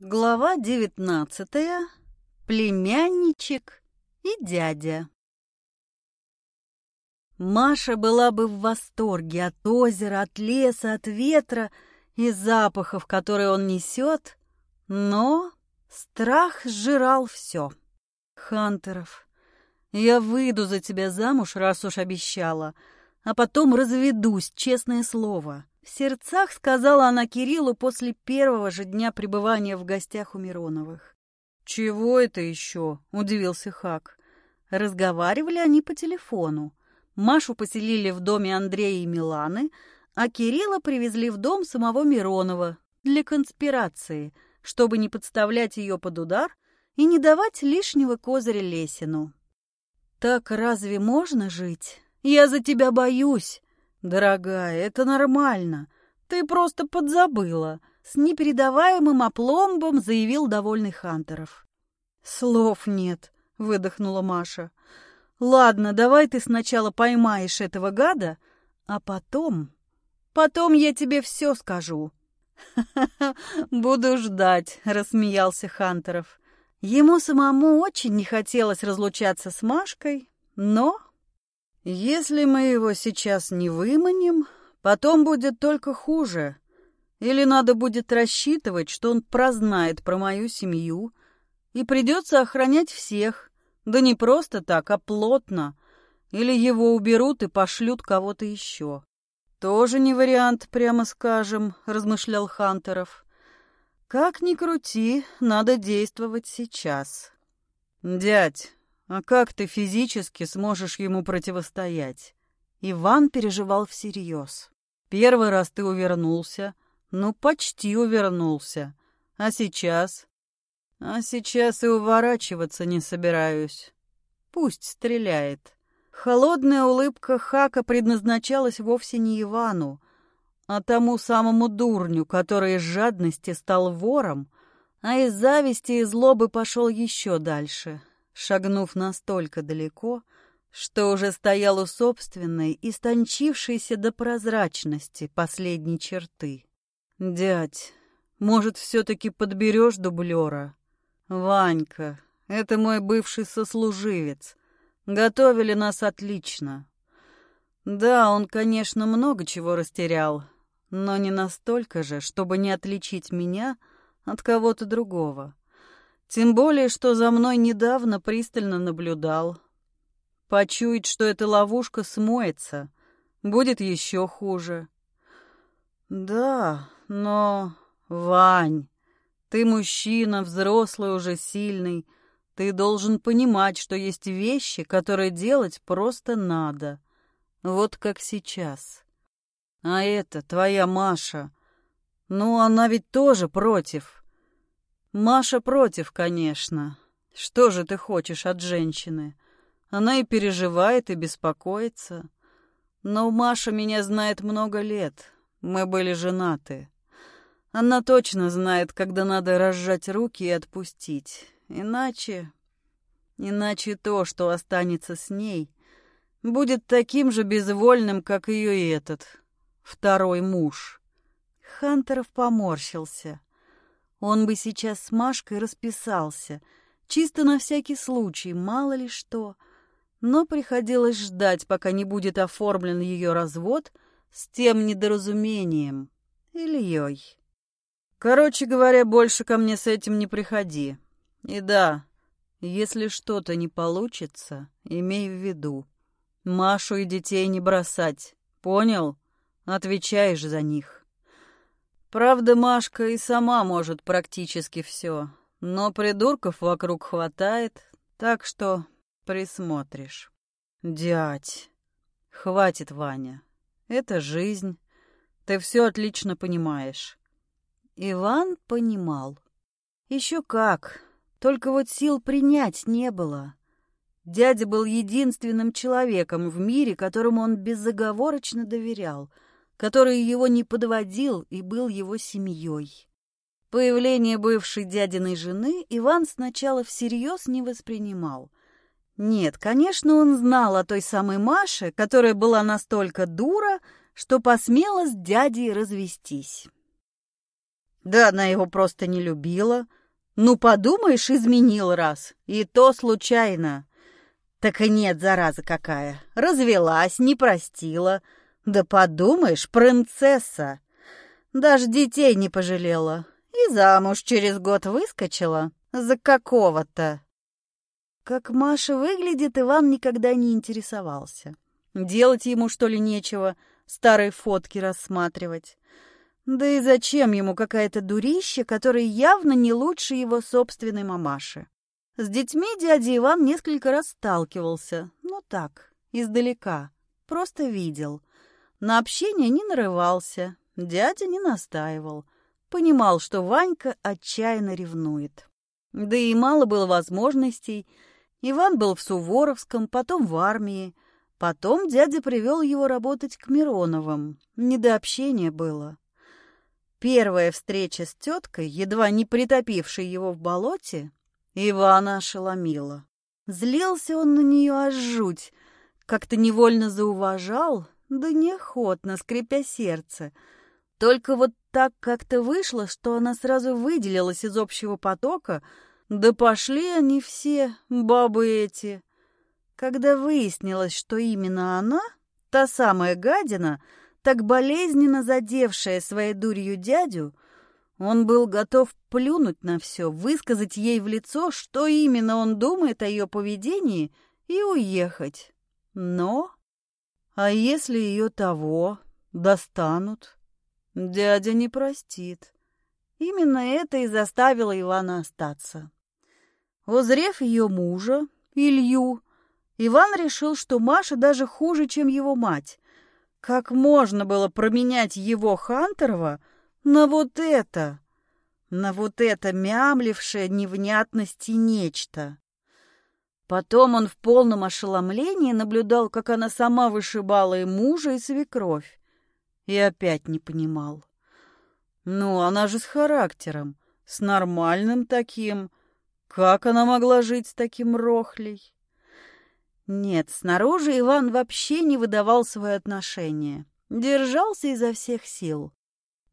Глава девятнадцатая. Племянничек и дядя. Маша была бы в восторге от озера, от леса, от ветра и запахов, которые он несет, но страх сжирал все. Хантеров, я выйду за тебя замуж, раз уж обещала, а потом разведусь, честное слово. В сердцах сказала она Кириллу после первого же дня пребывания в гостях у Мироновых. «Чего это еще?» — удивился Хак. Разговаривали они по телефону. Машу поселили в доме Андрея и Миланы, а Кирилла привезли в дом самого Миронова для конспирации, чтобы не подставлять ее под удар и не давать лишнего козыря Лесину. «Так разве можно жить? Я за тебя боюсь!» «Дорогая, это нормально. Ты просто подзабыла», — с непередаваемым опломбом заявил довольный Хантеров. «Слов нет», — выдохнула Маша. «Ладно, давай ты сначала поймаешь этого гада, а потом... Потом я тебе все скажу». «Ха-ха-ха, буду ждать», — рассмеялся Хантеров. Ему самому очень не хотелось разлучаться с Машкой, но если мы его сейчас не выманим, потом будет только хуже. Или надо будет рассчитывать, что он прознает про мою семью, и придется охранять всех, да не просто так, а плотно. Или его уберут и пошлют кого-то еще. Тоже не вариант, прямо скажем, размышлял Хантеров. Как ни крути, надо действовать сейчас. Дядь, а как ты физически сможешь ему противостоять? Иван переживал всерьез. Первый раз ты увернулся, ну, почти увернулся. А сейчас? А сейчас и уворачиваться не собираюсь. Пусть стреляет. Холодная улыбка Хака предназначалась вовсе не Ивану, а тому самому дурню, который из жадности стал вором, а из зависти и злобы пошел еще дальше — шагнув настолько далеко, что уже стоял у собственной, истончившейся до прозрачности последней черты. «Дядь, может, все-таки подберешь дублера? Ванька, это мой бывший сослуживец. Готовили нас отлично. Да, он, конечно, много чего растерял, но не настолько же, чтобы не отличить меня от кого-то другого. Тем более, что за мной недавно пристально наблюдал. Почуять, что эта ловушка смоется, будет еще хуже. Да, но... Вань, ты мужчина, взрослый уже, сильный. Ты должен понимать, что есть вещи, которые делать просто надо. Вот как сейчас. А это твоя Маша. Ну, она ведь тоже против. Маша против, конечно. Что же ты хочешь от женщины? Она и переживает, и беспокоится. Но Маша меня знает много лет. Мы были женаты. Она точно знает, когда надо разжать руки и отпустить. Иначе... Иначе то, что останется с ней, будет таким же безвольным, как ее и этот, второй муж. Хантеров поморщился. Он бы сейчас с Машкой расписался, чисто на всякий случай, мало ли что. Но приходилось ждать, пока не будет оформлен ее развод с тем недоразумением. Ильей. Короче говоря, больше ко мне с этим не приходи. И да, если что-то не получится, имей в виду. Машу и детей не бросать. Понял? Отвечаешь за них. Правда, Машка и сама может практически все, но придурков вокруг хватает, так что присмотришь. Дядь, хватит, Ваня. Это жизнь. Ты все отлично понимаешь. Иван понимал. Еще как. Только вот сил принять не было. Дядя был единственным человеком в мире, которому он безоговорочно доверял — который его не подводил и был его семьей. Появление бывшей дядиной жены Иван сначала всерьез не воспринимал. Нет, конечно, он знал о той самой Маше, которая была настолько дура, что посмела с дядей развестись. Да она его просто не любила. Ну, подумаешь, изменил раз. И то случайно. Так и нет, зараза какая. Развелась, не простила. Да подумаешь, принцесса. Даже детей не пожалела. И замуж через год выскочила. За какого-то. Как Маша выглядит, Иван никогда не интересовался. Делать ему, что ли, нечего, старые фотки рассматривать. Да и зачем ему какая-то дурища, которая явно не лучше его собственной мамаши? С детьми дядя Иван несколько раз сталкивался, но так, издалека, просто видел. На общение не нарывался, дядя не настаивал. Понимал, что Ванька отчаянно ревнует. Да и мало было возможностей. Иван был в Суворовском, потом в армии. Потом дядя привел его работать к Мироновым. Не до общения было. Первая встреча с теткой, едва не притопившей его в болоте, Ивана ошеломила. Злился он на нее аж жуть, как-то невольно зауважал, да неохотно, скрипя сердце. Только вот так как-то вышло, что она сразу выделилась из общего потока, да пошли они все, бабы эти. Когда выяснилось, что именно она, та самая гадина, так болезненно задевшая своей дурью дядю, он был готов плюнуть на все, высказать ей в лицо, что именно он думает о ее поведении, и уехать. Но... А если ее того достанут? Дядя не простит. Именно это и заставило Ивана остаться. Узрев ее мужа, Илью, Иван решил, что Маша даже хуже, чем его мать, как можно было променять его Хантерова на вот это? На вот это мямлившее невнятности нечто. Потом он в полном ошеломлении наблюдал, как она сама вышибала и мужа, и свекровь. И опять не понимал. Ну, она же с характером, с нормальным таким. Как она могла жить с таким рохлей? Нет, снаружи Иван вообще не выдавал свое отношение. Держался изо всех сил.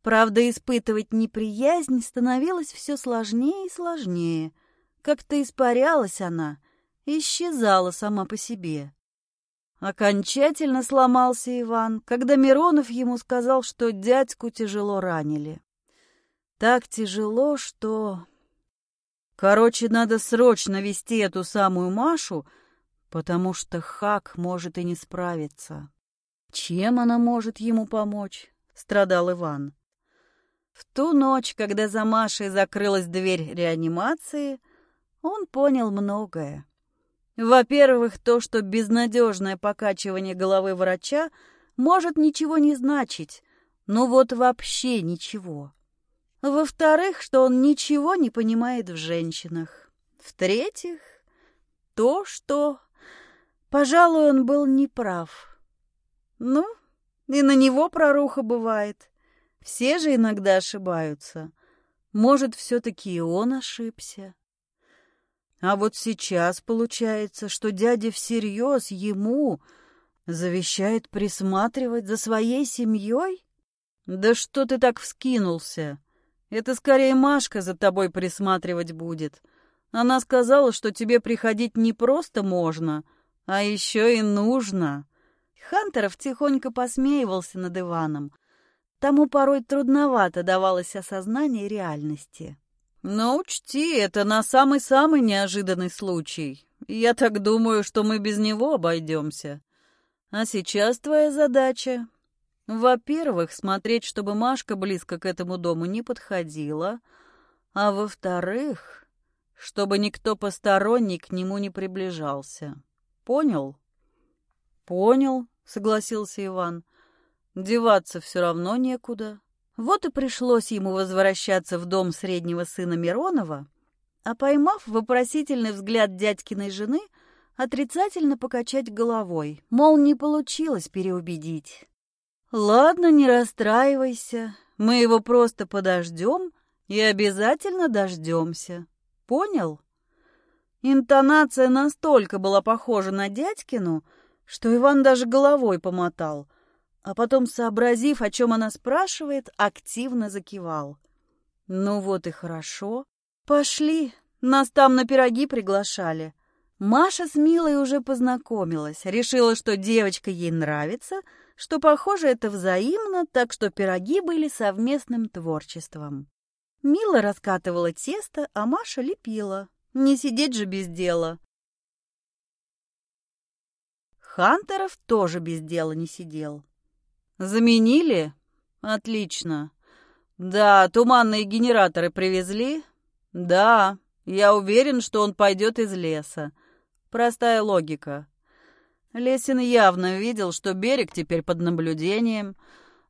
Правда, испытывать неприязнь становилось все сложнее и сложнее. Как-то испарялась она, исчезала сама по себе. Окончательно сломался Иван, когда Миронов ему сказал, что дядьку тяжело ранили. Так тяжело, что... Короче, надо срочно вести эту самую Машу потому что Хак может и не справиться. Чем она может ему помочь? Страдал Иван. В ту ночь, когда за Машей закрылась дверь реанимации, он понял многое. Во-первых, то, что безнадежное покачивание головы врача может ничего не значить, ну вот вообще ничего. Во-вторых, что он ничего не понимает в женщинах. В-третьих, то, что Пожалуй, он был неправ. Ну, и на него проруха бывает. Все же иногда ошибаются. Может, все-таки и он ошибся. А вот сейчас получается, что дядя всерьез ему завещает присматривать за своей семьей? Да что ты так вскинулся? Это скорее Машка за тобой присматривать будет. Она сказала, что тебе приходить не просто можно — а еще и нужно. Хантеров тихонько посмеивался над Иваном. Тому порой трудновато давалось осознание реальности. Но учти, это на самый-самый неожиданный случай. Я так думаю, что мы без него обойдемся. А сейчас твоя задача во-первых, смотреть, чтобы Машка близко к этому дому не подходила, а во-вторых, чтобы никто посторонний к нему не приближался. Понял? Понял, согласился Иван. Деваться все равно некуда. Вот и пришлось ему возвращаться в дом среднего сына Миронова, а поймав вопросительный взгляд дядькиной жены, отрицательно покачать головой, мол, не получилось переубедить. «Ладно, не расстраивайся, мы его просто подождем и обязательно дождемся. Понял?» Интонация настолько была похожа на дядькину, что Иван даже головой помотал, а потом, сообразив, о чем она спрашивает, активно закивал. Ну вот и хорошо. Пошли, нас там на пироги приглашали. Маша с Милой уже познакомилась, решила, что девочка ей нравится, что, похоже, это взаимно, так что пироги были совместным творчеством. Мила раскатывала тесто, а Маша лепила. Не сидеть же без дела. Хантеров тоже без дела не сидел. «Заменили? Отлично. Да, туманные генераторы привезли? Да, я уверен, что он пойдет из леса. Простая логика. Лесин явно видел, что берег теперь под наблюдением,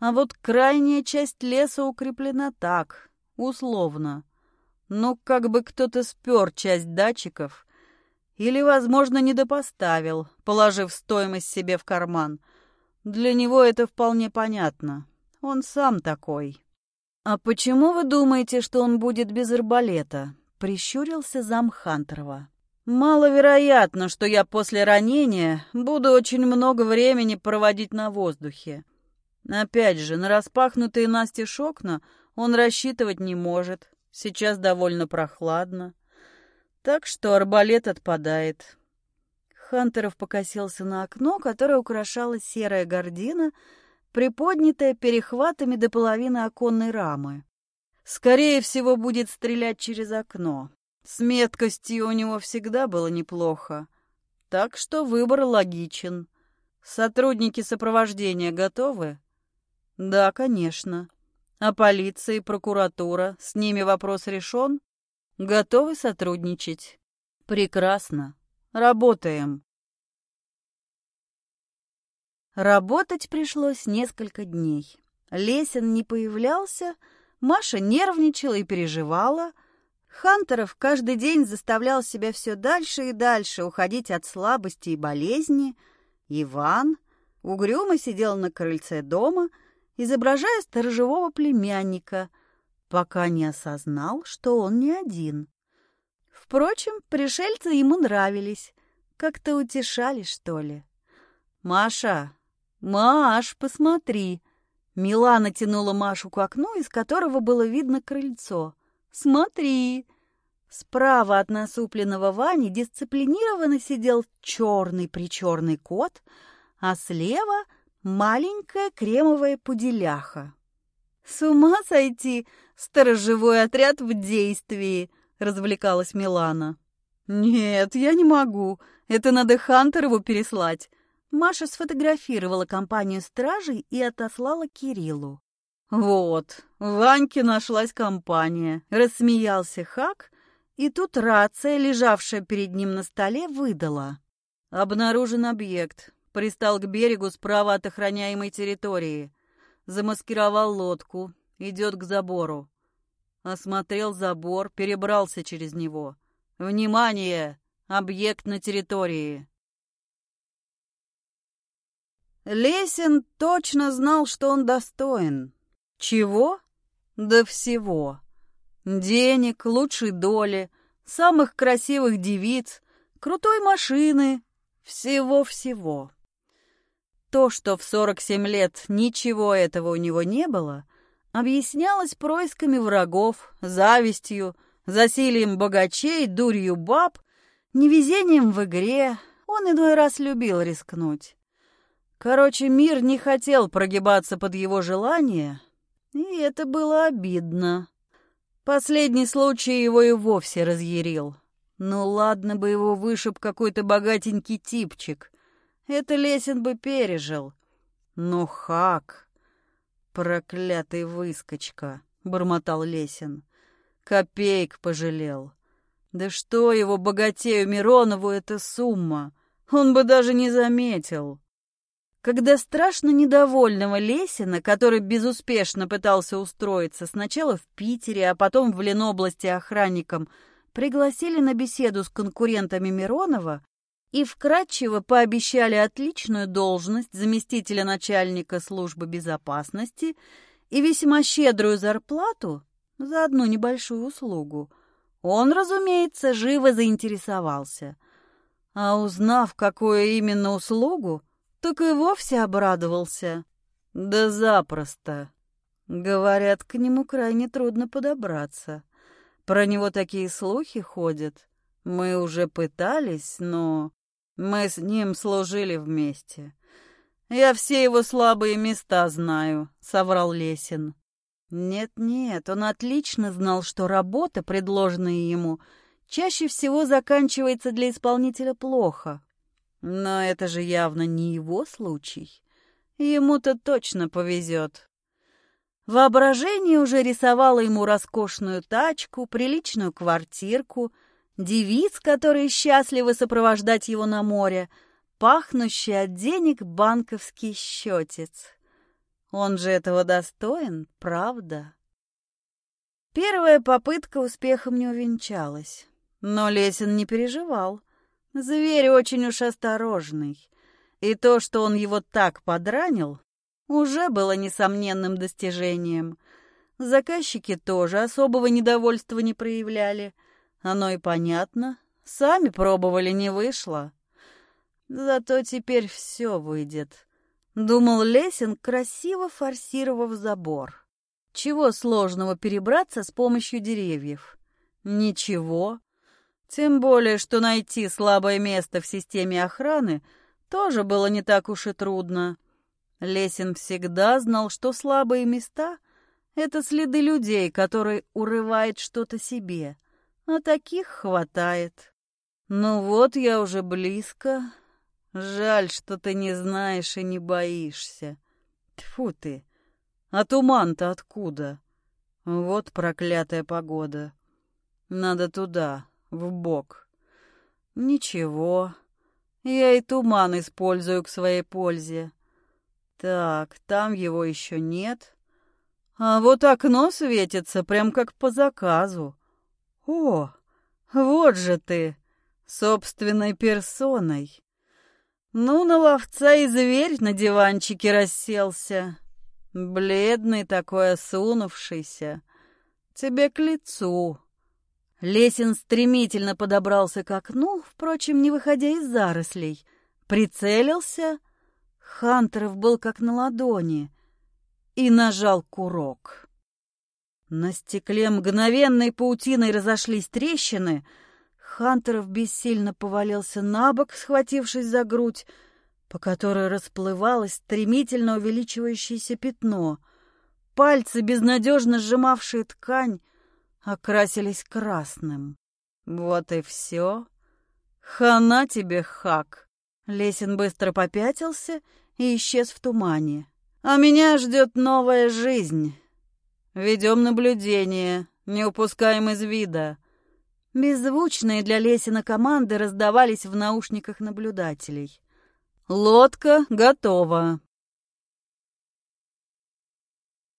а вот крайняя часть леса укреплена так, условно. Ну, как бы кто-то спер часть датчиков или, возможно, недопоставил, положив стоимость себе в карман. Для него это вполне понятно. Он сам такой. «А почему вы думаете, что он будет без арбалета?» — прищурился зам Хантерова. «Маловероятно, что я после ранения буду очень много времени проводить на воздухе. Опять же, на распахнутые настежь окна он рассчитывать не может. Сейчас довольно прохладно. Так что арбалет отпадает». Хантеров покосился на окно, которое украшала серая гордина, приподнятая перехватами до половины оконной рамы. Скорее всего, будет стрелять через окно. С меткостью у него всегда было неплохо. Так что выбор логичен. Сотрудники сопровождения готовы? Да, конечно. А полиция и прокуратура, с ними вопрос решен? Готовы сотрудничать? Прекрасно. Работаем. Работать пришлось несколько дней. Лесин не появлялся, Маша нервничала и переживала — Хантеров каждый день заставлял себя все дальше и дальше уходить от слабости и болезни. Иван угрюмо сидел на крыльце дома, изображая сторожевого племянника, пока не осознал, что он не один. Впрочем, пришельцы ему нравились, как-то утешали, что ли. «Маша! Маш, посмотри!» Милана тянула Машу к окну, из которого было видно крыльцо — Смотри!» Справа от насупленного Вани дисциплинированно сидел черный-причерный кот, а слева маленькая кремовая пуделяха. «С ума сойти! Сторожевой отряд в действии!» — развлекалась Милана. «Нет, я не могу. Это надо Хантерову переслать». Маша сфотографировала компанию стражей и отослала Кириллу. «Вот, Ваньке нашлась компания», — рассмеялся Хак, и тут рация, лежавшая перед ним на столе, выдала. «Обнаружен объект. Пристал к берегу справа от охраняемой территории. Замаскировал лодку. Идет к забору. Осмотрел забор, перебрался через него. Внимание! Объект на территории!» Лесин точно знал, что он достоин. Чего? Да всего. Денег, лучшей доли, самых красивых девиц, крутой машины, всего-всего. То, что в 47 лет ничего этого у него не было, объяснялось происками врагов, завистью, засилием богачей, дурью баб, невезением в игре. Он иной раз любил рискнуть. Короче, мир не хотел прогибаться под его желание, и это было обидно. Последний случай его и вовсе разъярил. Ну ладно бы его вышиб какой-то богатенький типчик. Это Лесин бы пережил. Но Хак... Проклятый выскочка, бормотал Лесин. Копейк пожалел. Да что его богатею Миронову эта сумма? Он бы даже не заметил когда страшно недовольного Лесина, который безуспешно пытался устроиться сначала в Питере, а потом в Ленобласти охранником, пригласили на беседу с конкурентами Миронова и вкратчиво пообещали отличную должность заместителя начальника службы безопасности и весьма щедрую зарплату за одну небольшую услугу, он, разумеется, живо заинтересовался. А узнав, какую именно услугу, так и вовсе обрадовался. Да запросто. Говорят, к нему крайне трудно подобраться. Про него такие слухи ходят. Мы уже пытались, но мы с ним служили вместе. Я все его слабые места знаю, соврал Лесин. Нет-нет, он отлично знал, что работа, предложенная ему, чаще всего заканчивается для исполнителя плохо. Но это же явно не его случай. Ему-то точно повезет. Воображение уже рисовало ему роскошную тачку, приличную квартирку, девиц, которые счастливы сопровождать его на море, пахнущий от денег банковский счетец. Он же этого достоин, правда? Первая попытка успехом не увенчалась. Но Лесин не переживал. Зверь очень уж осторожный. И то, что он его так подранил, уже было несомненным достижением. Заказчики тоже особого недовольства не проявляли. Оно и понятно. Сами пробовали, не вышло. Зато теперь все выйдет. Думал Лесин, красиво форсировав забор. Чего сложного перебраться с помощью деревьев? Ничего. Тем более, что найти слабое место в системе охраны тоже было не так уж и трудно. Лесин всегда знал, что слабые места — это следы людей, которые урывают что-то себе, а таких хватает. Ну вот я уже близко. Жаль, что ты не знаешь и не боишься. Тьфу ты! А туман-то откуда? Вот проклятая погода. Надо туда, в бок. Ничего, я и туман использую к своей пользе. Так, там его еще нет. А вот окно светится, прям как по заказу. О, вот же ты, собственной персоной. Ну, на ловца и зверь на диванчике расселся. Бледный такой осунувшийся. Тебе к лицу. Лесин стремительно подобрался к окну, впрочем, не выходя из зарослей. Прицелился. Хантеров был как на ладони. И нажал курок. На стекле мгновенной паутиной разошлись трещины. Хантеров бессильно повалился на бок, схватившись за грудь, по которой расплывалось стремительно увеличивающееся пятно. Пальцы, безнадежно сжимавшие ткань, окрасились красным. Вот и все. Хана тебе, Хак. Лесин быстро попятился и исчез в тумане. А меня ждет новая жизнь. Ведем наблюдение, не упускаем из вида. Беззвучные для Лесина команды раздавались в наушниках наблюдателей. «Лодка готова.